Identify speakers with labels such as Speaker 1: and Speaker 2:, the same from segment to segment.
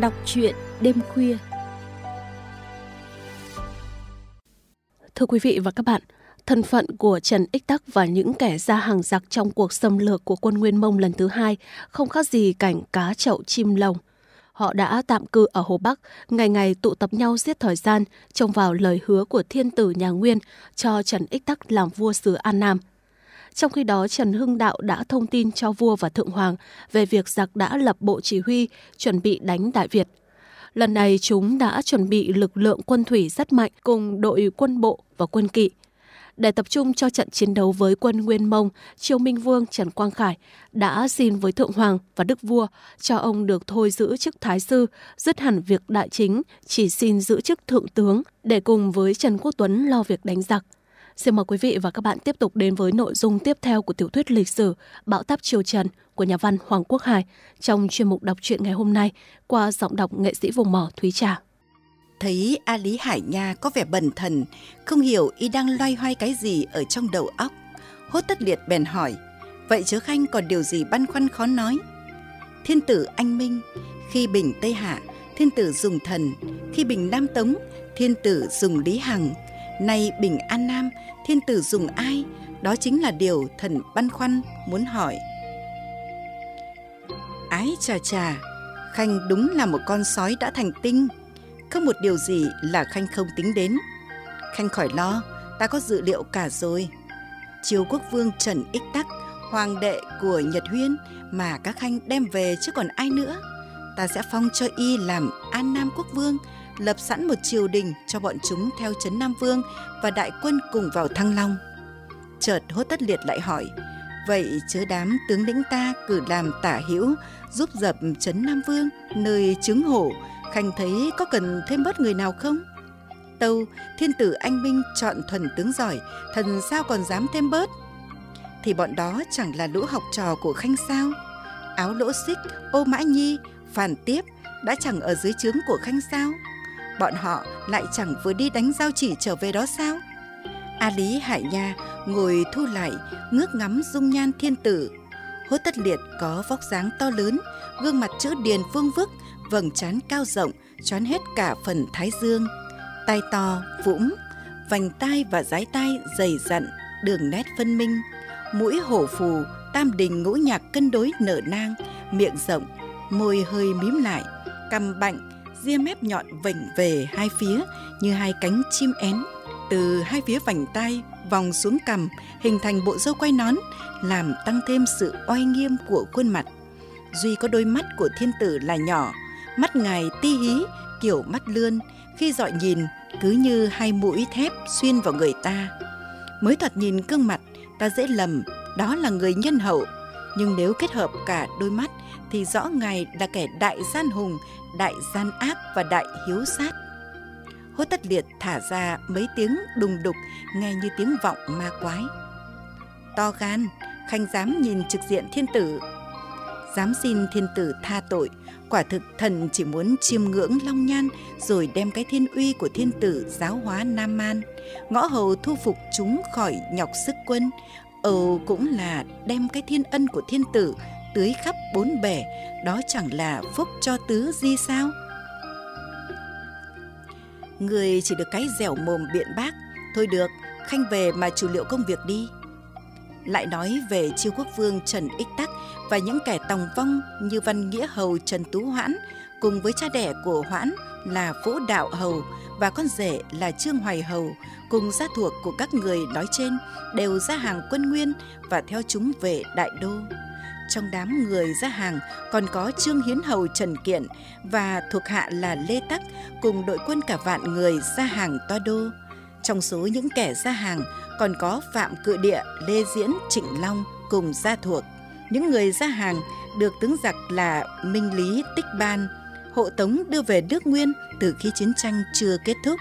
Speaker 1: Đọc truyện đêm khuya Thưa quý vị và các bạn, thân phận của Trần Ích Tắc và những kẻ ra hàng giặc trong cuộc xâm lược của quân Nguyên Mông lần thứ hai không khác gì cảnh cá chậu chim lồng. Họ đã tạm cư ở Hồ Bắc, ngày ngày tụ tập nhau giết thời gian, trông vào lời hứa của thiên tử nhà Nguyên cho Trần Ích Tắc làm vua xứ An Nam. Trong khi đó, Trần Hưng Đạo đã thông tin cho vua và thượng hoàng về việc giặc đã lập bộ chỉ huy, chuẩn bị đánh Đại Việt. Lần này chúng đã chuẩn bị lực lượng quân thủy rất mạnh cùng đội quân bộ và quân kỵ. Để tập trung cho trận chiến đấu với quân Nguyên Mông, Triều Minh Vương Trần Quang Khải đã xin với Thượng Hoàng và Đức Vua cho ông được thôi giữ chức Thái Sư, dứt hẳn việc đại chính, chỉ xin giữ chức Thượng Tướng để cùng với Trần Quốc Tuấn lo việc đánh giặc. Xin mời quý vị và các bạn tiếp tục đến với nội dung tiếp theo của tiểu thuyết lịch sử Bão táp Triều Trần của nhà văn Hoàng Quốc Hải trong chuyên mục đọc truyện ngày hôm nay qua giọng đọc nghệ sĩ vùng mỏ Thúy Trà.
Speaker 2: Thấy A Lý Hải Nha có vẻ bần thần, không hiểu y đang loay hoay cái gì ở trong đầu óc. Hốt tất liệt bèn hỏi, vậy chớ Khanh còn điều gì băn khoăn khó nói? Thiên tử anh Minh, khi bình Tây Hạ, thiên tử dùng thần, khi bình Nam Tống, thiên tử dùng Lý Hằng, Nay Bình An Nam, thiên tử dùng ai? Đó chính là điều thần băn khoăn muốn hỏi. Ái chà chà, Khanh đúng là một con sói đã thành tinh. Không một điều gì là Khanh không tính đến. Khanh khỏi lo, ta có dự liệu cả rồi. Triều quốc vương Trần Ích Tắc, hoàng đệ của Nhật Huyên mà các khanh đem về chứ còn ai nữa. Ta sẽ phong cho y làm An Nam quốc vương, lập sẵn một triều đình cho bọn chúng theo trấn Nam Vương và đại quân cùng vào Thăng Long. Chợt hốt tất liệt lại hỏi, vậy chớ đám tướng lĩnh ta cử làm tả hữu giúp dập trấn Nam Vương nơi trứng hổ, khanh thấy có cần thêm bớt người nào không? Tâu, thiên tử anh minh chọn thuần tướng giỏi, thần sao còn dám thêm bớt? Thì bọn đó chẳng là lũ học trò của khanh sao? Áo lỗ xích, ô mã nhi, phản tiếp đã chẳng ở dưới trướng của khanh sao? Bọn họ lại chẳng vừa đi đánh giao chỉ trở về đó sao? A Lý Hải Nha ngồi thu lại, ngước ngắm dung nhan thiên tử. Hốt tất liệt có vóc dáng to lớn, gương mặt chữ điền vương vức, vầng trán cao rộng, choán hết cả phần thái dương. tay to, vũng, vành tai và dái tai dày dặn, đường nét phân minh. Mũi hổ phù, tam đình ngũ nhạc cân đối nở nang, miệng rộng, môi hơi mím lại, cằm bạnh, ria mép nhọn vểnh về hai phía như hai cánh chim én. Từ hai phía vành tai vòng xuống cằm, hình thành bộ râu quay nón, làm tăng thêm sự oai nghiêm của khuôn mặt. Duy có đôi mắt của thiên tử là nhỏ, mắt ngài ti hí, kiểu mắt lươn. Khi dọi nhìn, cứ như hai mũi thép xuyên vào người ta. Mới thoạt nhìn gương mặt, ta dễ lầm, đó là người nhân hậu. Nhưng nếu kết hợp cả đôi mắt, thì rõ ngài là kẻ đại gian hùng đại gian ác và đại hiếu sát. Hốt tất liệt thả ra mấy tiếng đùng đục, nghe như tiếng vọng ma quái. To gan, khanh dám nhìn trực diện thiên tử. Dám xin thiên tử tha tội, quả thực thần chỉ muốn chiêm ngưỡng long nhan rồi đem cái thiên uy của thiên tử giáo hóa nam man. Ngõ hầu thu phục chúng khỏi nhọc sức quân. Âu cũng là đem cái thiên ân của thiên tử tưới khắp bốn bể, đó chẳng là phúc cho tứ di sao? Người chỉ được cái dẻo mồm biện bác, thôi được, khanh về mà chủ liệu công việc đi. Lại nói về chiêu quốc vương trần ích tắc và những kẻ tòng vong như văn nghĩa hầu trần tú hoãn, cùng với cha đẻ của hoãn là vũ đạo hầu và con rể là trương hoài hầu, cùng gia thuộc của các người nói trên, đều ra hàng quân nguyên và theo chúng về đại đô trong đám người ra hàng còn có Trương Hiến Hầu Trần Kiện và thuộc hạ là Lê Tắc cùng đội quân cả vạn người ra hàng toa đô. Trong số những kẻ ra hàng còn có Phạm Cự Địa, Lê Diễn, Trịnh Long cùng gia thuộc. Những người ra hàng được tướng giặc là Minh Lý Tích Ban, hộ tống đưa về nước Nguyên từ khi chiến tranh chưa kết thúc.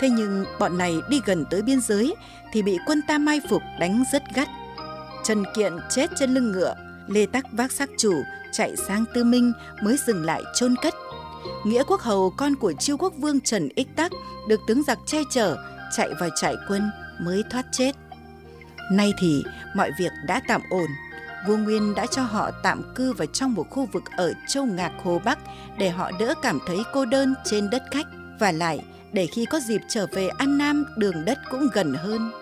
Speaker 2: Thế nhưng bọn này đi gần tới biên giới thì bị quân ta mai phục đánh rất gắt. Trần Kiện chết trên lưng ngựa, Lê Tắc vác xác chủ, chạy sang Tư Minh mới dừng lại chôn cất. Nghĩa quốc hầu, con của chiêu quốc vương Trần Ích Tắc, được tướng giặc che chở, chạy vào trại quân mới thoát chết. Nay thì, mọi việc đã tạm ổn. vua Nguyên đã cho họ tạm cư vào trong một khu vực ở châu Ngạc Hồ Bắc để họ đỡ cảm thấy cô đơn trên đất khách và lại, để khi có dịp trở về An Nam, đường đất cũng gần hơn.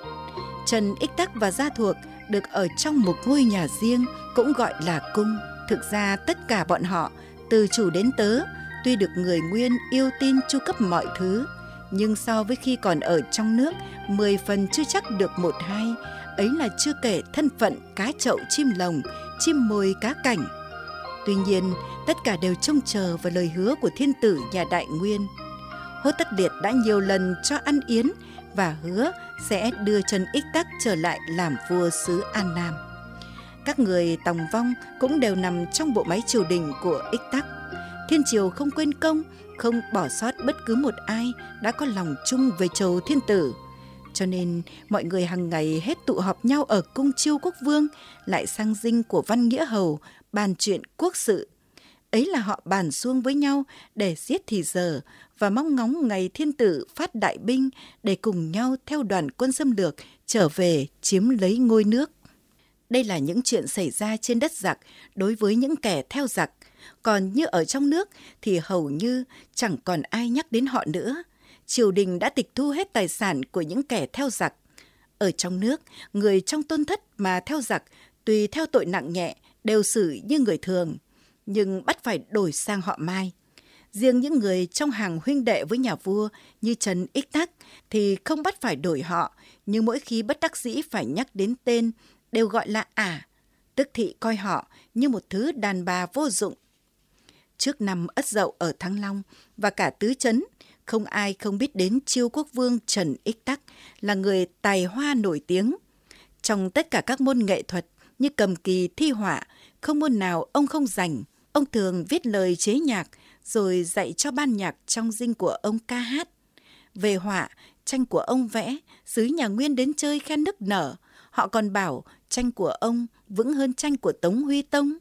Speaker 2: Trần Ích Tắc và Gia Thuộc được ở trong một ngôi nhà riêng cũng gọi là cung. Thực ra tất cả bọn họ, từ chủ đến tớ, tuy được người Nguyên yêu tin chu cấp mọi thứ, nhưng so với khi còn ở trong nước, mười phần chưa chắc được một hai. Ấy là chưa kể thân phận cá chậu, chim lồng, chim mồi, cá cảnh. Tuy nhiên, tất cả đều trông chờ vào lời hứa của thiên tử nhà đại nguyên. Hốt tất liệt đã nhiều lần cho ăn yến và hứa sẽ đưa trần ích tắc trở lại làm vua xứ an nam các người tòng vong cũng đều nằm trong bộ máy triều đình của ích tắc. Thiên triều không quên công, không bỏ sót bất cứ một ai đã có lòng chung về chầu thiên tử. Cho nên mọi người hàng ngày hết tụ họp nhau ở cung chiêu quốc vương, lại sang dinh của văn nghĩa hầu bàn chuyện quốc sự. Ấy là họ bàn xuông với nhau để giết thì giờ, và mong ngóng ngày thiên tử phát đại binh để cùng nhau theo đoàn quân xâm lược trở về chiếm lấy ngôi nước đây là những chuyện xảy ra trên đất giặc, đối với những kẻ theo giặc. Còn như ở trong nước thì hầu như chẳng còn ai nhắc đến họ nữa. Triều đình đã tịch thu hết tài sản của những kẻ theo giặc. Ở trong nước, người trong tôn thất mà theo giặc, tùy theo tội nặng nhẹ, đều xử như người thường, nhưng bắt phải đổi sang họ mai. Riêng những người trong hàng huynh đệ với nhà vua như trần ích tắc thì không bắt phải đổi họ, nhưng mỗi khi bất đắc dĩ phải nhắc đến tên đều gọi là ả à, tức thị coi họ như một thứ đàn bà vô dụng. Trước năm ất dậu ở thăng long và cả tứ chấn không ai không biết đến chiêu quốc vương trần ích tắc là người tài hoa nổi tiếng. Trong tất cả các môn nghệ thuật như cầm kỳ thi họa không môn nào ông không dành ông thường viết lời chế nhạc rồi dạy cho ban nhạc trong dinh của ông ca hát. Về họa tranh của ông vẽ sứ nhà nguyên đến chơi khen nức nở họ còn bảo tranh của ông vững hơn tranh của tống huy tông.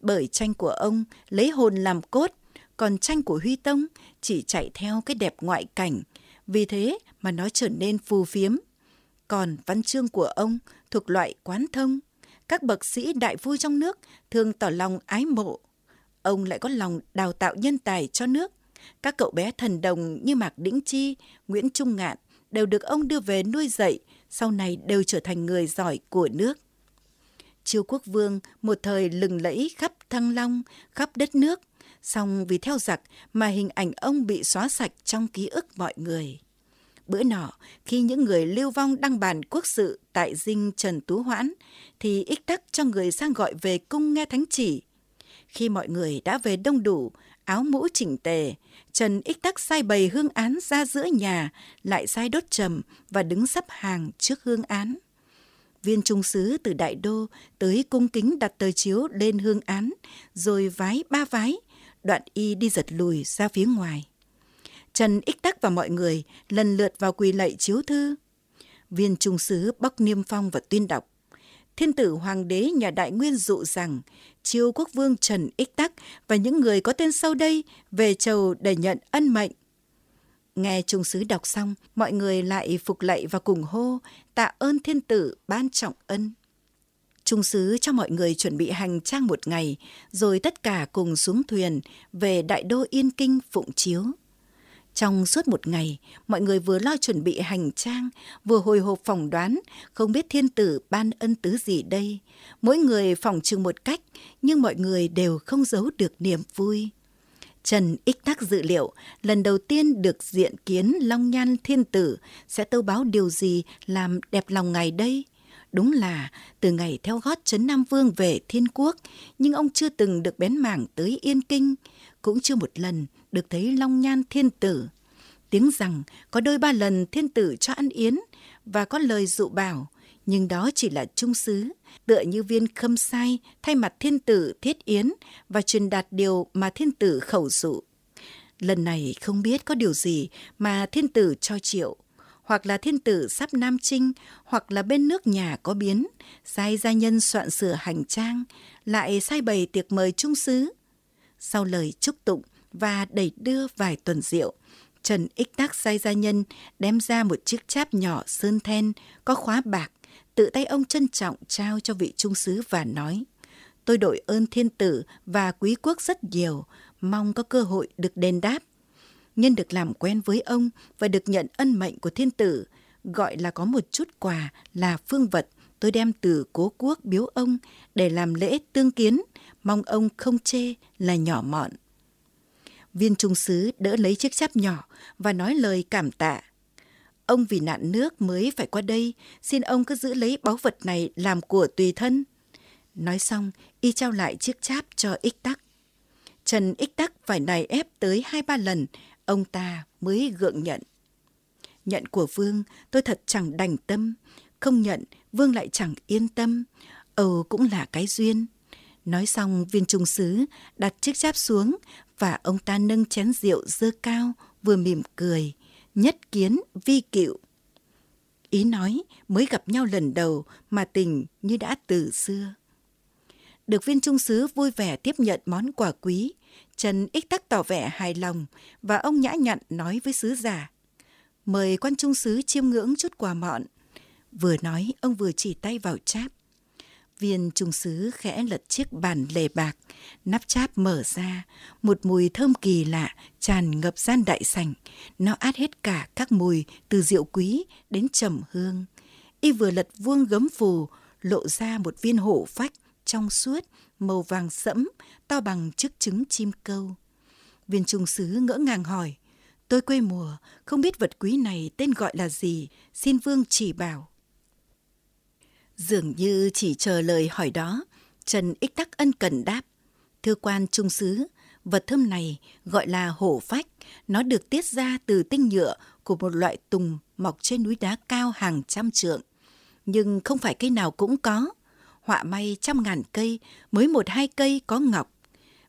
Speaker 2: Bởi tranh của ông lấy hồn làm cốt, còn tranh của huy tông chỉ chạy theo cái đẹp ngoại cảnh. Vì thế mà nó trở nên phù phiếm. Còn văn chương của ông thuộc loại quán thông. Các bậc sĩ đại vui trong nước thường tỏ lòng ái mộ. Ông lại có lòng đào tạo nhân tài cho nước. Các cậu bé thần đồng như mạc đĩnh chi, nguyễn trung ngạn đều được ông đưa về nuôi dạy, sau này đều trở thành người giỏi của nước chiêu quốc vương một thời lừng lẫy khắp thăng long, khắp đất nước. Song vì theo giặc mà hình ảnh ông bị xóa sạch trong ký ức mọi người. Bữa nọ, khi những người lưu vong đăng bàn quốc sự tại dinh trần tú hoãn, thì ích tắc cho người sang gọi về cung nghe thánh chỉ. Khi mọi người đã về đông đủ, áo mũ chỉnh tề, trần ích tắc sai bày hương án ra giữa nhà, lại sai đốt trầm và đứng sắp hàng trước hương án viên trung sứ từ đại đô tới cung kính đặt tờ chiếu lên hương án, rồi vái ba vái, đoạn y đi giật lùi ra phía ngoài. Trần ích tắc và mọi người lần lượt vào quỳ lạy chiếu thư. Viên trung sứ bóc niêm phong và tuyên đọc. Thiên tử hoàng đế nhà đại nguyên dụ rằng chiêu quốc vương trần ích tắc và những người có tên sau đây về chầu để nhận ân mệnh nghe trung sứ đọc xong mọi người lại phục lạy và cùng hô tạ ơn thiên tử ban trọng ân trung sứ cho mọi người chuẩn bị hành trang một ngày rồi tất cả cùng xuống thuyền về đại đô yên kinh phụng chiếu trong suốt một ngày, mọi người vừa lo chuẩn bị hành trang, vừa hồi hộp phỏng đoán, không biết thiên tử ban ân tứ gì đây. Mỗi người phỏng chừng một cách, nhưng mọi người đều không giấu được niềm vui. Trần Ích Tắc dự liệu lần đầu tiên được diện kiến Long Nhan Thiên Tử sẽ tâu báo điều gì làm đẹp lòng ngài đây. Đúng là từ ngày theo gót Trấn Nam Vương về Thiên Quốc, nhưng ông chưa từng được bén mảng tới Yên Kinh, cũng chưa một lần được thấy Long Nhan Thiên Tử. Tiếng rằng có đôi ba lần Thiên Tử cho ăn yến và có lời dụ bảo, nhưng đó chỉ là trung sứ, tựa như viên khâm sai thay mặt Thiên Tử thiết yến và truyền đạt điều mà Thiên Tử khẩu dụ. Lần này không biết có điều gì mà Thiên Tử cho triệu hoặc là thiên tử sắp nam trinh, hoặc là bên nước nhà có biến, sai gia nhân soạn sửa hành trang, lại sai bày tiệc mời trung sứ. Sau lời chúc tụng và đẩy đưa vài tuần rượu, Trần Ích Tắc sai gia nhân đem ra một chiếc cháp nhỏ sơn then có khóa bạc, tự tay ông trân trọng trao cho vị trung sứ và nói, tôi đội ơn thiên tử và quý quốc rất nhiều, mong có cơ hội được đền đáp. Nhân được làm quen với ông và được nhận ân mệnh của thiên tử, gọi là có một chút quà là phương vật tôi đem từ cố quốc biếu ông để làm lễ tương kiến, mong ông không chê là nhỏ mọn. Viên trung sứ đỡ lấy chiếc cháp nhỏ và nói lời cảm tạ. Ông vì nạn nước mới phải qua đây, xin ông cứ giữ lấy báu vật này làm của tùy thân. Nói xong, y trao lại chiếc cháp cho ích tắc. Trần ích tắc phải nài ép tới hai ba lần, ông ta mới gượng nhận. Nhận của Vương, tôi thật chẳng đành tâm. Không nhận, Vương lại chẳng yên tâm. Ồ cũng là cái duyên. Nói xong viên trung sứ đặt chiếc cháp xuống và ông ta nâng chén rượu dơ cao vừa mỉm cười. Nhất kiến vi cựu. Ý nói mới gặp nhau lần đầu mà tình như đã từ xưa. Được viên trung sứ vui vẻ tiếp nhận món quà quý, Trần ích tắc tỏ vẻ hài lòng và ông nhã nhặn nói với sứ giả. Mời quan trung sứ chiêm ngưỡng chút quà mọn. Vừa nói, ông vừa chỉ tay vào cháp. Viên trung sứ khẽ lật chiếc bàn lề bạc, nắp cháp mở ra, một mùi thơm kỳ lạ tràn ngập gian đại sảnh. Nó át hết cả các mùi từ rượu quý đến trầm hương. Y vừa lật vuông gấm phù, lộ ra một viên hổ phách trong suốt, màu vàng sẫm, to bằng chiếc trứng chim câu. Viên trung sứ ngỡ ngàng hỏi, tôi quê mùa, không biết vật quý này tên gọi là gì, xin vương chỉ bảo. Dường như chỉ chờ lời hỏi đó, Trần Ích Tắc ân cần đáp. Thưa quan trung sứ, vật thơm này gọi là hổ phách, nó được tiết ra từ tinh nhựa của một loại tùng mọc trên núi đá cao hàng trăm trượng. Nhưng không phải cây nào cũng có. Họa may trăm ngàn cây, mới một hai cây có ngọc.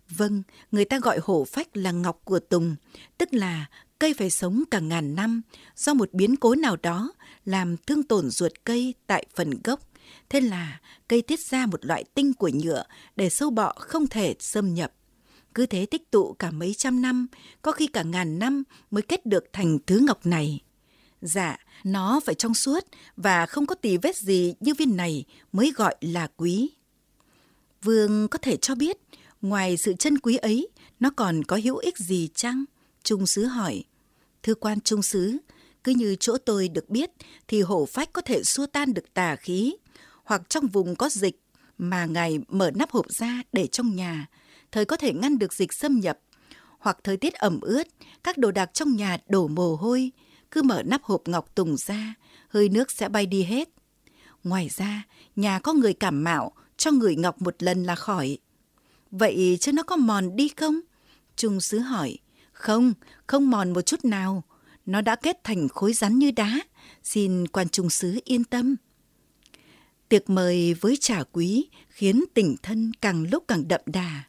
Speaker 2: Vâng, người ta gọi hổ phách là ngọc của tùng, tức là cây phải sống cả ngàn năm do một biến cố nào đó làm thương tổn ruột cây tại phần gốc Thế là cây tiết ra một loại tinh của nhựa để sâu bọ không thể xâm nhập. Cứ thế tích tụ cả mấy trăm năm, có khi cả ngàn năm mới kết được thành thứ ngọc này. Dạ, nó phải trong suốt và không có tì vết gì như viên này mới gọi là quý. Vương có thể cho biết, ngoài sự chân quý ấy, nó còn có hữu ích gì chăng? Trung sứ hỏi. Thưa quan trung sứ, cứ như chỗ tôi được biết thì hổ phách có thể xua tan được tà khí, hoặc trong vùng có dịch mà ngài mở nắp hộp ra để trong nhà, thời có thể ngăn được dịch xâm nhập, hoặc thời tiết ẩm ướt, các đồ đạc trong nhà đổ mồ hôi, cứ mở nắp hộp ngọc tùng ra, hơi nước sẽ bay đi hết. Ngoài ra, nhà có người cảm mạo, cho người ngọc một lần là khỏi. Vậy chứ nó có mòn đi không? Trung sứ hỏi. Không, không mòn một chút nào. Nó đã kết thành khối rắn như đá. Xin quan trung sứ yên tâm. Tiệc mời với trà quý khiến tình thân càng lúc càng đậm đà.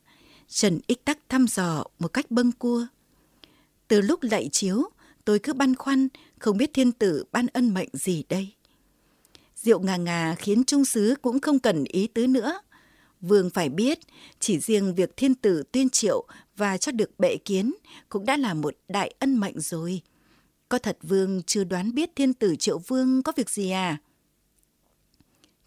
Speaker 2: Trần Ích Tắc thăm dò một cách bâng cua. Từ lúc lạy chiếu, tôi cứ băn khoăn không biết thiên tử ban ân mệnh gì đây. Rượu ngà ngà khiến trung sứ cũng không cần ý tứ nữa. Vương phải biết, chỉ riêng việc thiên tử tuyên triệu và cho được bệ kiến cũng đã là một đại ân mệnh rồi. Có thật Vương chưa đoán biết thiên tử triệu Vương có việc gì à?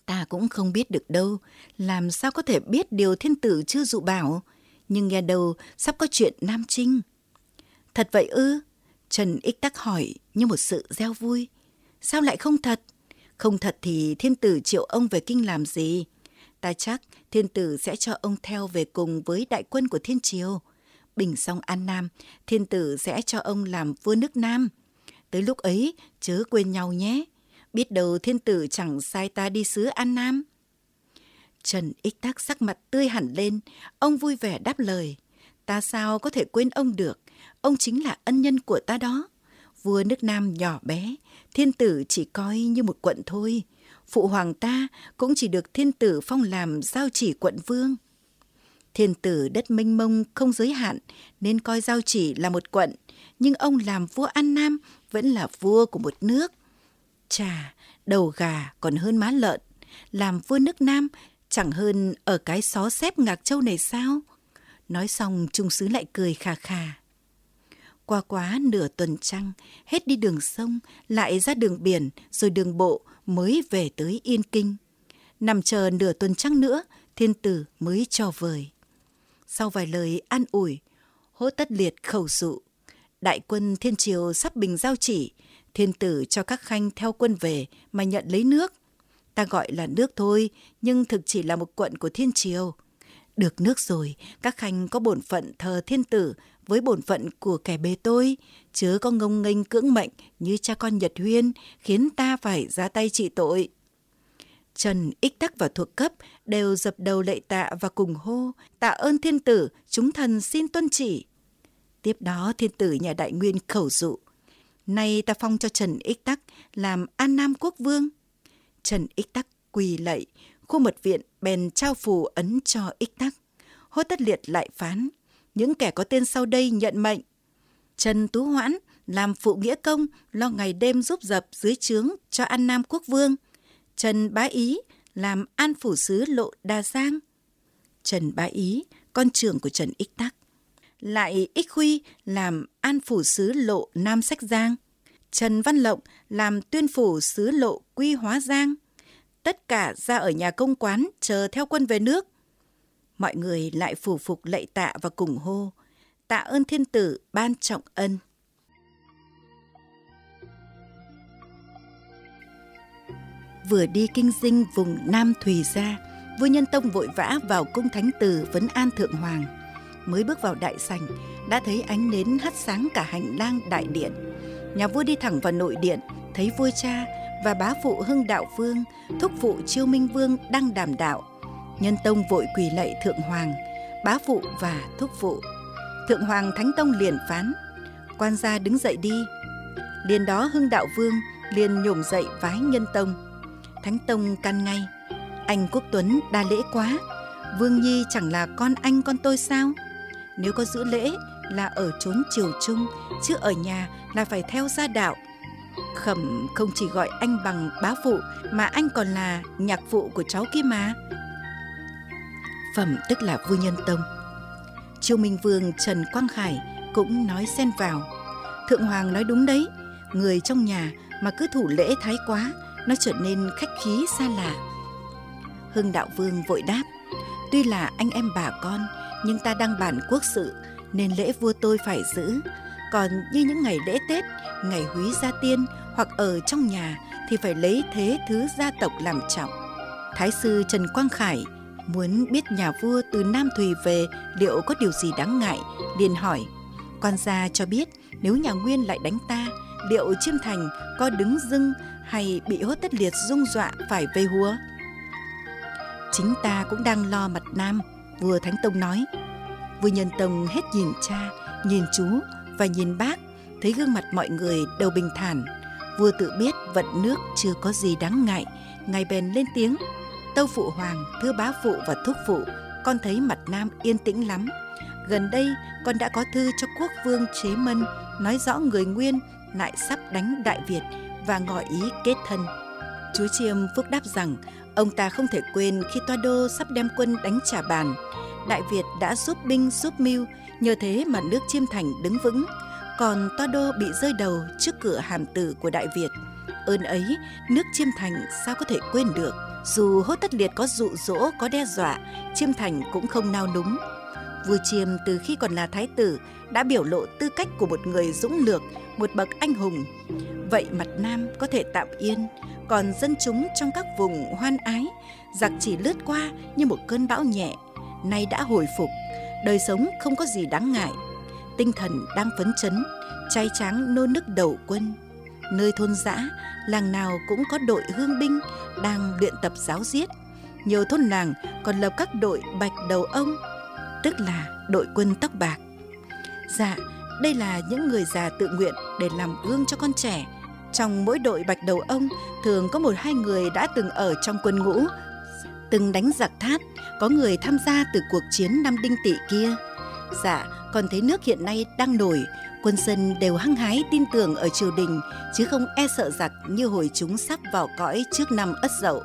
Speaker 2: Ta cũng không biết được đâu, làm sao có thể biết điều thiên tử chưa dụ bảo, nhưng nghe đầu sắp có chuyện Nam Trinh. Thật vậy ư? Trần Ích Tắc hỏi như một sự gieo vui. Sao lại không thật? Không thật thì thiên tử triệu ông về kinh làm gì? Ta chắc thiên tử sẽ cho ông theo về cùng với đại quân của thiên triều. Bình xong An Nam, thiên tử sẽ cho ông làm vua nước Nam. Tới lúc ấy, chớ quên nhau nhé biết đâu thiên tử chẳng sai ta đi xứ An Nam. Trần Ích Tắc sắc mặt tươi hẳn lên, ông vui vẻ đáp lời. Ta sao có thể quên ông được, ông chính là ân nhân của ta đó. Vua nước Nam nhỏ bé, thiên tử chỉ coi như một quận thôi. Phụ hoàng ta cũng chỉ được thiên tử phong làm giao chỉ quận vương. Thiên tử đất mênh mông không giới hạn nên coi giao chỉ là một quận, nhưng ông làm vua An Nam vẫn là vua của một nước. Chà, đầu gà còn hơn má lợn, làm vua nước Nam chẳng hơn ở cái xó xếp ngạc châu này sao? Nói xong trung sứ lại cười khà khà. Qua quá nửa tuần trăng, hết đi đường sông, lại ra đường biển, rồi đường bộ mới về tới Yên Kinh. Nằm chờ nửa tuần trăng nữa, thiên tử mới cho vời. Sau vài lời an ủi, hố tất liệt khẩu dụ. Đại quân thiên triều sắp bình giao chỉ, thiên tử cho các khanh theo quân về mà nhận lấy nước. Ta gọi là nước thôi, nhưng thực chỉ là một quận của thiên triều. Được nước rồi, các khanh có bổn phận thờ thiên tử với bổn phận của kẻ bề tôi, chớ có ngông nghênh cưỡng mệnh như cha con Nhật Huyên, khiến ta phải ra tay trị tội. Trần, Ích Tắc và thuộc cấp đều dập đầu lệ tạ và cùng hô, tạ ơn thiên tử, chúng thần xin tuân chỉ. Tiếp đó thiên tử nhà đại nguyên khẩu dụ, nay ta phong cho Trần Ích Tắc làm an nam quốc vương. Trần Ích Tắc quỳ lạy, khu mật viện bèn trao phù ấn cho Ích Tắc. Hốt tất liệt lại phán, những kẻ có tên sau đây nhận mệnh. Trần Tú Hoãn làm phụ nghĩa công, lo ngày đêm giúp dập dưới trướng cho An Nam Quốc Vương. Trần Bá Ý làm an phủ sứ lộ Đà Giang. Trần Bá Ý, con trưởng của Trần Ích Tắc. Lại Ích Huy làm an phủ sứ lộ Nam Sách Giang. Trần Văn Lộng làm tuyên phủ sứ lộ Quy Hóa Giang. Tất cả ra ở nhà công quán chờ theo quân về nước. Mọi người lại phủ phục lạy tạ và cùng hô. Tạ ơn thiên tử ban trọng ân. Vừa đi kinh dinh vùng Nam Thùy ra, vua Nhân Tông vội vã vào cung thánh tử vấn an thượng hoàng. Mới bước vào đại sảnh, đã thấy ánh nến hắt sáng cả hành lang đại điện. Nhà vua đi thẳng vào nội điện, thấy vua cha và bá phụ Hưng Đạo Vương, thúc phụ Chiêu Minh Vương đang đàm đạo. Nhân Tông vội quỳ lạy Thượng Hoàng, bá phụ và thúc phụ. Thượng Hoàng Thánh Tông liền phán, quan gia đứng dậy đi. Liền đó Hưng Đạo Vương liền nhổm dậy vái Nhân Tông. Thánh Tông can ngay, anh Quốc Tuấn đa lễ quá, Vương Nhi chẳng là con anh con tôi sao? Nếu có giữ lễ là ở chốn triều trung, chứ ở nhà là phải theo gia đạo Khẩm không chỉ gọi anh bằng bá phụ mà anh còn là nhạc phụ của cháu kia mà. Phẩm tức là vua nhân tông. Triều Minh Vương Trần Quang Khải cũng nói xen vào. Thượng Hoàng nói đúng đấy, người trong nhà mà cứ thủ lễ thái quá, nó trở nên khách khí xa lạ. Hưng Đạo Vương vội đáp, tuy là anh em bà con, nhưng ta đang bàn quốc sự, nên lễ vua tôi phải giữ. Còn như những ngày lễ Tết, ngày húy gia tiên hoặc ở trong nhà thì phải lấy thế thứ gia tộc làm trọng. Thái sư Trần Quang Khải muốn biết nhà vua từ Nam Thùy về liệu có điều gì đáng ngại, liền hỏi. Quan gia cho biết nếu nhà Nguyên lại đánh ta, liệu Chiêm Thành có đứng dưng hay bị hốt tất liệt dung dọa phải vây húa? Chính ta cũng đang lo mặt Nam, vua Thánh Tông nói. Vua Nhân Tông hết nhìn cha, nhìn chú và nhìn bác, thấy gương mặt mọi người đều bình thản, vua tự biết vận nước chưa có gì đáng ngại ngài bèn lên tiếng. Tâu phụ hoàng thưa bá phụ và thúc phụ con thấy mặt nam yên tĩnh lắm. Gần đây con đã có thư cho quốc vương chế mân nói rõ người nguyên lại sắp đánh đại việt và ngỏ ý kết thân. Chúa chiêm phúc đáp rằng ông ta không thể quên khi toa đô sắp đem quân đánh trả bàn đại việt đã giúp binh giúp mưu nhờ thế mà nước chiêm thành đứng vững còn toa đô bị rơi đầu trước cửa hàm tử của Đại Việt. Ơn ấy, nước Chiêm Thành sao có thể quên được. Dù hốt tất liệt có dụ dỗ, có đe dọa, Chiêm Thành cũng không nao núng. Vua Chiêm từ khi còn là thái tử đã biểu lộ tư cách của một người dũng lược, một bậc anh hùng. Vậy mặt Nam có thể tạm yên, còn dân chúng trong các vùng hoan ái, giặc chỉ lướt qua như một cơn bão nhẹ, nay đã hồi phục, đời sống không có gì đáng ngại tinh thần đang phấn chấn, trai tráng nô nức đầu quân. Nơi thôn dã, làng nào cũng có đội hương binh đang luyện tập giáo giết. Nhiều thôn làng còn lập các đội bạch đầu ông, tức là đội quân tóc bạc. Dạ, đây là những người già tự nguyện để làm gương cho con trẻ. Trong mỗi đội bạch đầu ông thường có một hai người đã từng ở trong quân ngũ, từng đánh giặc thát, có người tham gia từ cuộc chiến năm đinh tỵ kia. Dạ, còn thấy nước hiện nay đang nổi, quân dân đều hăng hái tin tưởng ở triều đình, chứ không e sợ giặc như hồi chúng sắp vào cõi trước năm Ất Dậu.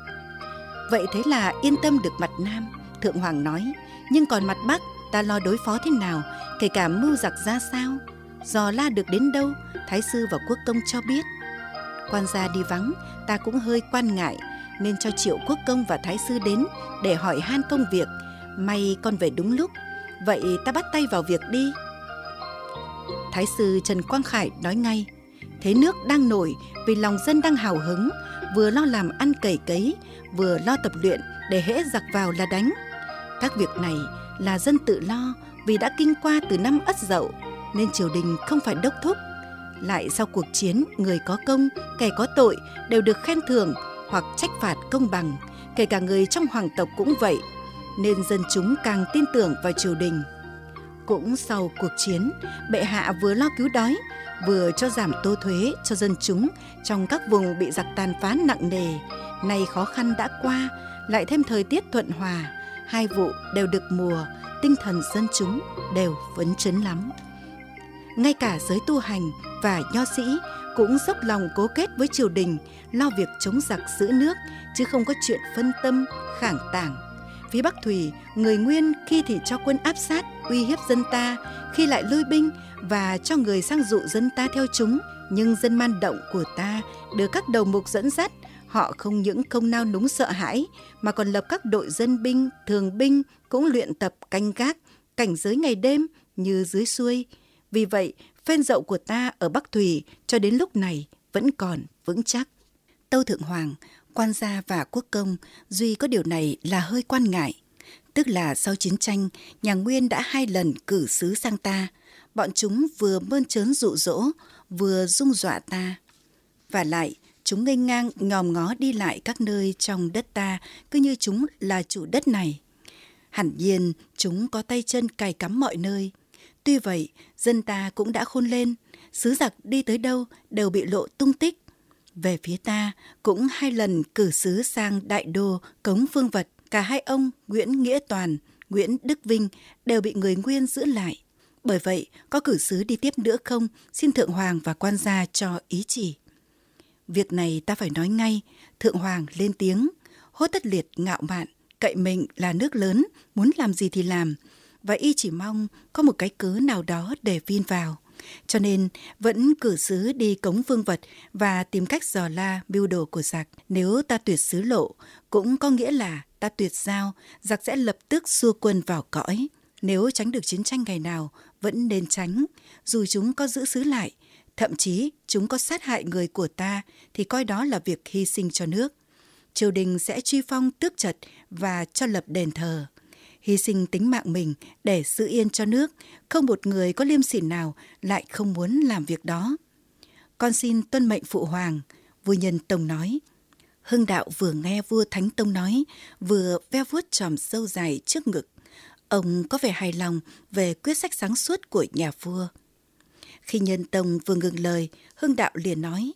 Speaker 2: Vậy thế là yên tâm được mặt Nam, Thượng Hoàng nói, nhưng còn mặt Bắc ta lo đối phó thế nào, kể cả mưu giặc ra sao. dò la được đến đâu, Thái sư và quốc công cho biết. Quan gia đi vắng, ta cũng hơi quan ngại, nên cho triệu quốc công và thái sư đến để hỏi han công việc. May con về đúng lúc, vậy ta bắt tay vào việc đi. Thái sư Trần Quang Khải nói ngay, thế nước đang nổi vì lòng dân đang hào hứng, vừa lo làm ăn cày cấy, vừa lo tập luyện để hễ giặc vào là đánh. Các việc này là dân tự lo vì đã kinh qua từ năm Ất Dậu nên triều đình không phải đốc thúc. Lại sau cuộc chiến, người có công, kẻ có tội đều được khen thưởng hoặc trách phạt công bằng, kể cả người trong hoàng tộc cũng vậy, nên dân chúng càng tin tưởng vào triều đình. Cũng sau cuộc chiến, bệ hạ vừa lo cứu đói, vừa cho giảm tô thuế cho dân chúng trong các vùng bị giặc tàn phá nặng nề. Nay khó khăn đã qua, lại thêm thời tiết thuận hòa, hai vụ đều được mùa, tinh thần dân chúng đều phấn chấn lắm. Ngay cả giới tu hành và nho sĩ cũng dốc lòng cố kết với triều đình lo việc chống giặc giữ nước chứ không có chuyện phân tâm khảng tảng phía bắc thủy người nguyên khi thì cho quân áp sát uy hiếp dân ta khi lại lui binh và cho người sang dụ dân ta theo chúng nhưng dân man động của ta được các đầu mục dẫn dắt họ không những không nao núng sợ hãi mà còn lập các đội dân binh thường binh cũng luyện tập canh gác cảnh giới ngày đêm như dưới xuôi vì vậy phên dậu của ta ở Bắc Thủy cho đến lúc này vẫn còn vững chắc. Tâu Thượng Hoàng, quan gia và quốc công duy có điều này là hơi quan ngại. Tức là sau chiến tranh, nhà Nguyên đã hai lần cử sứ sang ta. Bọn chúng vừa mơn trớn dụ dỗ, vừa dung dọa ta. Và lại, chúng nghênh ngang nhòm ngó đi lại các nơi trong đất ta, cứ như chúng là chủ đất này. Hẳn nhiên, chúng có tay chân cài cắm mọi nơi. Tuy vậy, dân ta cũng đã khôn lên, sứ giặc đi tới đâu đều bị lộ tung tích. Về phía ta, cũng hai lần cử sứ sang đại đô cống phương vật, cả hai ông Nguyễn Nghĩa Toàn, Nguyễn Đức Vinh đều bị người Nguyên giữ lại. Bởi vậy, có cử sứ đi tiếp nữa không, xin Thượng Hoàng và quan gia cho ý chỉ. Việc này ta phải nói ngay, Thượng Hoàng lên tiếng, hốt tất liệt ngạo mạn, cậy mình là nước lớn, muốn làm gì thì làm, và y chỉ mong có một cái cớ nào đó để viên vào. Cho nên vẫn cử sứ đi cống vương vật và tìm cách dò la biêu đồ của giặc. Nếu ta tuyệt sứ lộ, cũng có nghĩa là ta tuyệt giao, giặc sẽ lập tức xua quân vào cõi. Nếu tránh được chiến tranh ngày nào, vẫn nên tránh. Dù chúng có giữ sứ lại, thậm chí chúng có sát hại người của ta, thì coi đó là việc hy sinh cho nước. Triều đình sẽ truy phong tước chật và cho lập đền thờ hy sinh tính mạng mình để giữ yên cho nước, không một người có liêm sỉ nào lại không muốn làm việc đó. Con xin tuân mệnh phụ hoàng, vua nhân tông nói. Hưng đạo vừa nghe vua Thánh Tông nói, vừa ve vuốt tròm sâu dài trước ngực. Ông có vẻ hài lòng về quyết sách sáng suốt của nhà vua. Khi nhân tông vừa ngừng lời, Hưng đạo liền nói,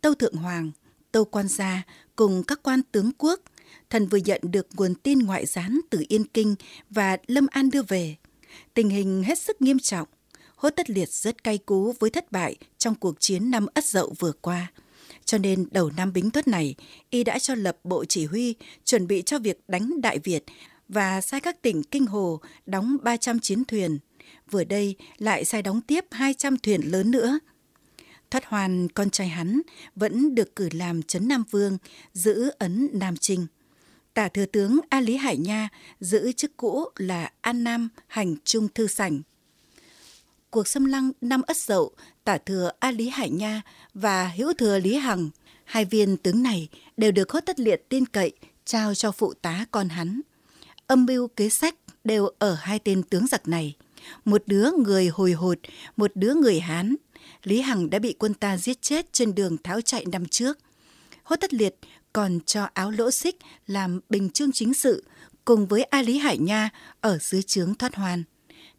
Speaker 2: Tâu Thượng Hoàng, Tâu Quan Gia cùng các quan tướng quốc – thần vừa nhận được nguồn tin ngoại gián từ Yên Kinh và Lâm An đưa về. Tình hình hết sức nghiêm trọng. Hốt Tất Liệt rất cay cú với thất bại trong cuộc chiến năm Ất Dậu vừa qua. Cho nên đầu năm Bính Tuất này, y đã cho lập bộ chỉ huy chuẩn bị cho việc đánh Đại Việt và sai các tỉnh Kinh Hồ đóng 300 chiến thuyền. Vừa đây lại sai đóng tiếp 200 thuyền lớn nữa. Thoát Hoàn, con trai hắn, vẫn được cử làm Trấn Nam Vương, giữ ấn Nam Trinh tả thừa tướng A Lý Hải Nha giữ chức cũ là An Nam Hành Trung Thư Sảnh. Cuộc xâm lăng năm Ất Dậu, tả thừa A Lý Hải Nha và hữu thừa Lý Hằng, hai viên tướng này đều được hốt tất liệt tin cậy trao cho phụ tá con hắn. Âm mưu kế sách đều ở hai tên tướng giặc này. Một đứa người hồi hột, một đứa người Hán. Lý Hằng đã bị quân ta giết chết trên đường tháo chạy năm trước. Hốt tất liệt còn cho áo lỗ xích làm bình chương chính sự cùng với A Lý Hải Nha ở dưới trướng thoát hoàn.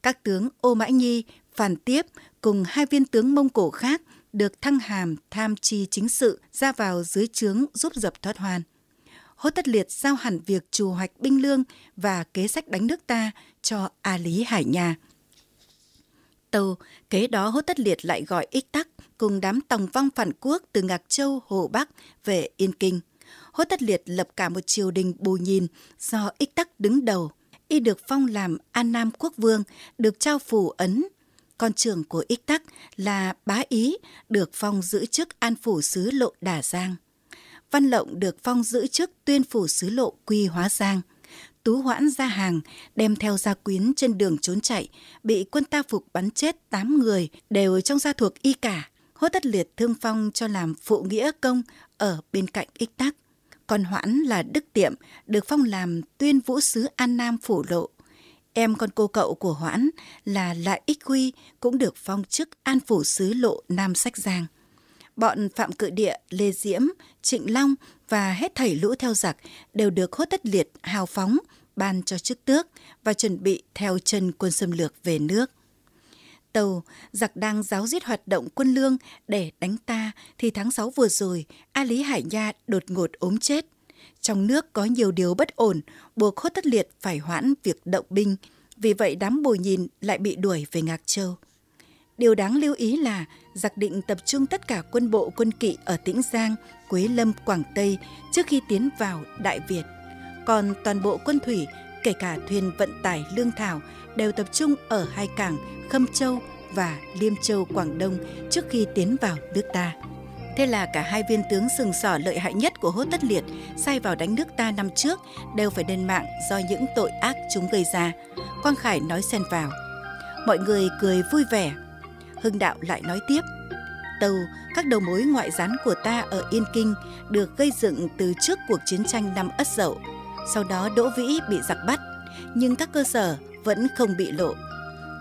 Speaker 2: Các tướng Ô Mãi Nhi, Phản Tiếp cùng hai viên tướng Mông Cổ khác được thăng hàm tham chi chính sự ra vào dưới trướng giúp dập thoát hoàn. Hốt Tất Liệt giao hẳn việc trù hoạch binh lương và kế sách đánh nước ta cho A Lý Hải Nha. Tâu, kế đó Hốt Tất Liệt lại gọi ích tắc cùng đám tòng vong phản quốc từ Ngạc Châu, Hồ Bắc về Yên Kinh. Hốt Tất Liệt lập cả một triều đình bù nhìn do Ích Tắc đứng đầu. Y được phong làm An Nam Quốc Vương, được trao phủ ấn. con trưởng của Ích Tắc là Bá Ý được phong giữ chức An Phủ Sứ Lộ Đà Giang. Văn Lộng được phong giữ chức Tuyên Phủ Sứ Lộ Quy Hóa Giang. Tú Hoãn ra hàng, đem theo gia quyến trên đường trốn chạy, bị quân ta phục bắn chết 8 người, đều trong gia thuộc y cả. Hốt tất liệt thương phong cho làm phụ nghĩa công ở bên cạnh ích tắc. Còn Hoãn là Đức Tiệm, được phong làm tuyên vũ sứ An Nam Phủ Lộ. Em con cô cậu của Hoãn là Lại Ích Huy cũng được phong chức An Phủ Sứ Lộ Nam Sách Giang. Bọn Phạm Cự Địa, Lê Diễm, Trịnh Long và hết thảy lũ theo giặc đều được hốt tất liệt hào phóng, ban cho chức tước và chuẩn bị theo chân quân xâm lược về nước. Tàu, giặc đang giáo diết hoạt động quân lương để đánh ta thì tháng 6 vừa rồi, A Lý Hải Nha đột ngột ốm chết. Trong nước có nhiều điều bất ổn, buộc hốt tất liệt phải hoãn việc động binh, vì vậy đám bồi nhìn lại bị đuổi về Ngạc Châu. Điều đáng lưu ý là giặc định tập trung tất cả quân bộ quân kỵ ở Tĩnh Giang, Quế Lâm, Quảng Tây trước khi tiến vào Đại Việt. Còn toàn bộ quân thủy, kể cả thuyền vận tải lương thảo, đều tập trung ở hai cảng Khâm Châu và Liêm Châu, Quảng Đông trước khi tiến vào nước ta. Thế là cả hai viên tướng sừng sỏ lợi hại nhất của Hốt Tất Liệt sai vào đánh nước ta năm trước đều phải đền mạng do những tội ác chúng gây ra. Quang Khải nói xen vào. Mọi người cười vui vẻ. Hưng Đạo lại nói tiếp. Tàu, các đầu mối ngoại gián của ta ở Yên Kinh được gây dựng từ trước cuộc chiến tranh năm Ất Dậu. Sau đó Đỗ Vĩ bị giặc bắt, nhưng các cơ sở vẫn không bị lộ.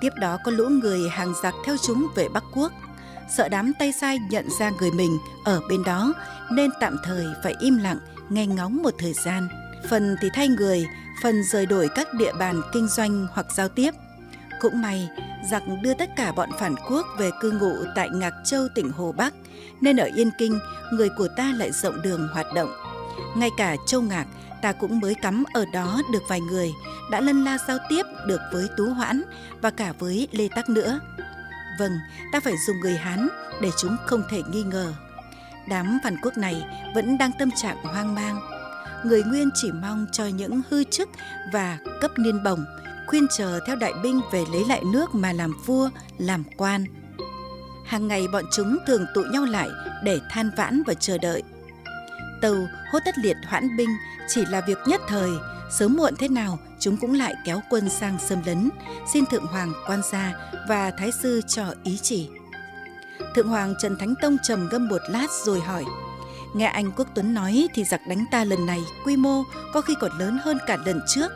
Speaker 2: Tiếp đó có lũ người hàng giặc theo chúng về Bắc Quốc – sợ đám tay sai nhận ra người mình ở bên đó nên tạm thời phải im lặng nghe ngóng một thời gian. Phần thì thay người phần rời đổi các địa bàn kinh doanh hoặc giao tiếp. Cũng may giặc đưa tất cả bọn phản quốc về cư ngụ tại ngạc châu tỉnh hồ bắc nên ở yên kinh người của ta lại rộng đường hoạt động ngay cả châu ngạc ta cũng mới cắm ở đó được vài người đã lân la giao tiếp được với tú hoãn và cả với lê tắc nữa Vâng, ta phải dùng người Hán để chúng không thể nghi ngờ. Đám phản quốc này vẫn đang tâm trạng hoang mang. Người Nguyên chỉ mong cho những hư chức và cấp niên bổng, khuyên chờ theo đại binh về lấy lại nước mà làm vua, làm quan. Hàng ngày bọn chúng thường tụ nhau lại để than vãn và chờ đợi. Tàu hốt tất liệt hoãn binh chỉ là việc nhất thời, sớm muộn thế nào chúng cũng lại kéo quân sang xâm lấn, xin Thượng Hoàng quan gia và Thái sư cho ý chỉ. Thượng Hoàng Trần Thánh Tông trầm ngâm một lát rồi hỏi, nghe anh Quốc Tuấn nói thì giặc đánh ta lần này quy mô có khi còn lớn hơn cả lần trước.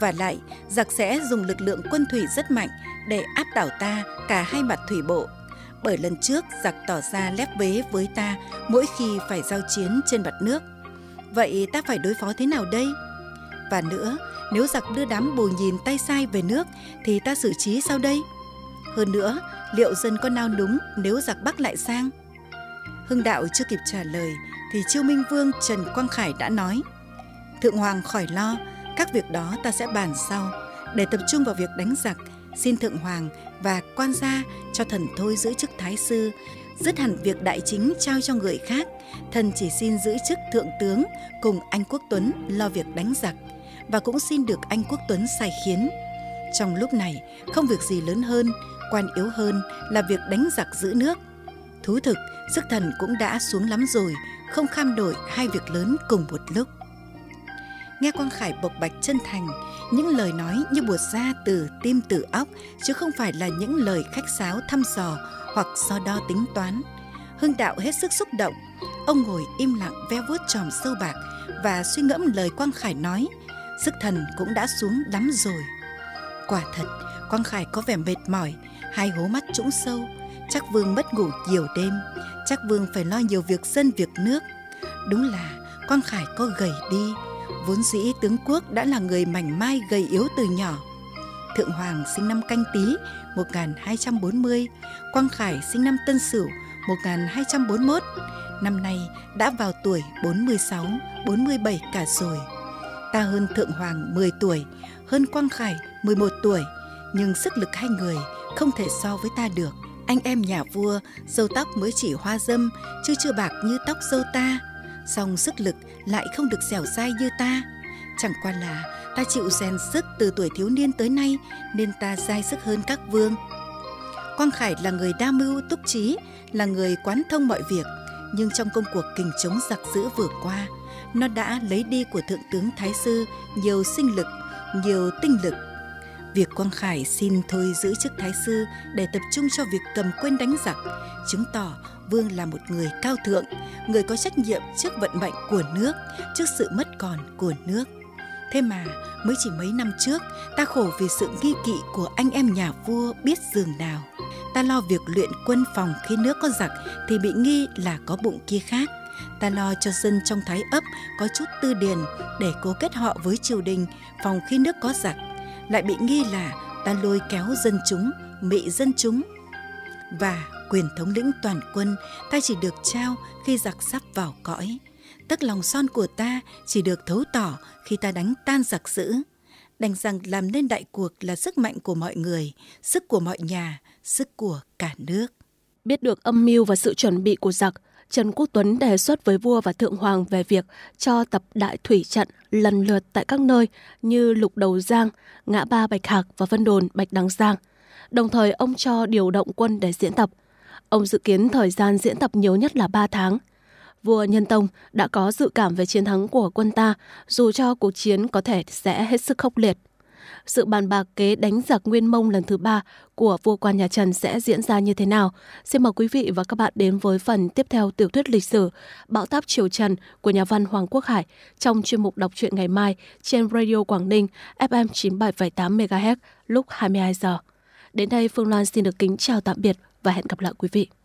Speaker 2: Và lại, giặc sẽ dùng lực lượng quân thủy rất mạnh để áp đảo ta cả hai mặt thủy bộ. Bởi lần trước giặc tỏ ra lép vế với ta mỗi khi phải giao chiến trên mặt nước. Vậy ta phải đối phó thế nào đây? Và nữa, nếu giặc đưa đám bồ nhìn tay sai về nước thì ta xử trí sao đây? Hơn nữa, liệu dân có nao núng nếu giặc Bắc lại sang? Hưng Đạo chưa kịp trả lời thì Chiêu Minh Vương Trần Quang Khải đã nói Thượng Hoàng khỏi lo, các việc đó ta sẽ bàn sau để tập trung vào việc đánh giặc xin Thượng Hoàng và quan gia cho thần thôi giữ chức Thái Sư dứt hẳn việc đại chính trao cho người khác thần chỉ xin giữ chức thượng tướng cùng anh quốc tuấn lo việc đánh giặc và cũng xin được anh Quốc Tuấn sai khiến. Trong lúc này, không việc gì lớn hơn, quan yếu hơn là việc đánh giặc giữ nước. Thú thực, sức thần cũng đã xuống lắm rồi, không kham đổi hai việc lớn cùng một lúc. Nghe Quang Khải bộc bạch chân thành, những lời nói như buột ra từ tim từ óc, chứ không phải là những lời khách sáo thăm dò hoặc so đo tính toán. Hưng đạo hết sức xúc động, ông ngồi im lặng ve vuốt tròm sâu bạc và suy ngẫm lời Quang Khải nói – sức thần cũng đã xuống lắm rồi. Quả thật, Quang Khải có vẻ mệt mỏi, hai hố mắt trũng sâu. Chắc Vương mất ngủ nhiều đêm, chắc Vương phải lo nhiều việc dân việc nước. Đúng là Quang Khải có gầy đi, vốn dĩ tướng quốc đã là người mảnh mai gầy yếu từ nhỏ. Thượng Hoàng sinh năm Canh Tý 1240, Quang Khải sinh năm Tân Sửu 1241, năm nay đã vào tuổi 46, 47 cả rồi ta hơn Thượng Hoàng 10 tuổi, hơn Quang Khải 11 tuổi, nhưng sức lực hai người không thể so với ta được. Anh em nhà vua, dâu tóc mới chỉ hoa dâm, chứ chưa bạc như tóc dâu ta. Song sức lực lại không được dẻo dai như ta. Chẳng qua là ta chịu rèn sức từ tuổi thiếu niên tới nay nên ta dai sức hơn các vương. Quang Khải là người đa mưu túc trí, là người quán thông mọi việc, nhưng trong công cuộc kình chống giặc dữ vừa qua, nó đã lấy đi của thượng tướng Thái Sư nhiều sinh lực, nhiều tinh lực. Việc Quang Khải xin thôi giữ chức Thái Sư để tập trung cho việc cầm quân đánh giặc, chứng tỏ Vương là một người cao thượng, người có trách nhiệm trước vận mệnh của nước, trước sự mất còn của nước. Thế mà mới chỉ mấy năm trước ta khổ vì sự nghi kỵ của anh em nhà vua biết giường nào. Ta lo việc luyện quân phòng khi nước có giặc thì bị nghi là có bụng kia khác. Ta lo cho dân trong thái ấp có chút tư điền để cố kết họ với triều đình phòng khi nước có giặc. Lại bị nghi là ta lôi kéo dân chúng, mị dân chúng. Và quyền thống lĩnh toàn quân ta chỉ được trao khi giặc sắp vào cõi tức lòng son của ta chỉ được thấu tỏ khi ta đánh tan giặc dữ. Đành rằng làm nên đại cuộc là sức mạnh của mọi người, sức của mọi nhà, sức của cả nước.
Speaker 1: Biết được âm mưu và sự chuẩn bị của giặc, Trần Quốc Tuấn đề xuất với vua và thượng hoàng về việc cho tập đại thủy trận lần lượt tại các nơi như Lục Đầu Giang, Ngã Ba Bạch Hạc và Vân Đồn Bạch Đằng Giang. Đồng thời ông cho điều động quân để diễn tập. Ông dự kiến thời gian diễn tập nhiều nhất là 3 tháng – vua Nhân Tông đã có dự cảm về chiến thắng của quân ta, dù cho cuộc chiến có thể sẽ hết sức khốc liệt. Sự bàn bạc kế đánh giặc Nguyên Mông lần thứ ba của vua quan nhà Trần sẽ diễn ra như thế nào? Xin mời quý vị và các bạn đến với phần tiếp theo tiểu thuyết lịch sử Bão táp Triều Trần của nhà văn Hoàng Quốc Hải trong chuyên mục đọc truyện ngày mai trên Radio Quảng Ninh FM 97,8 MHz lúc 22 giờ. Đến đây Phương Loan xin được kính chào tạm biệt và hẹn gặp lại quý vị.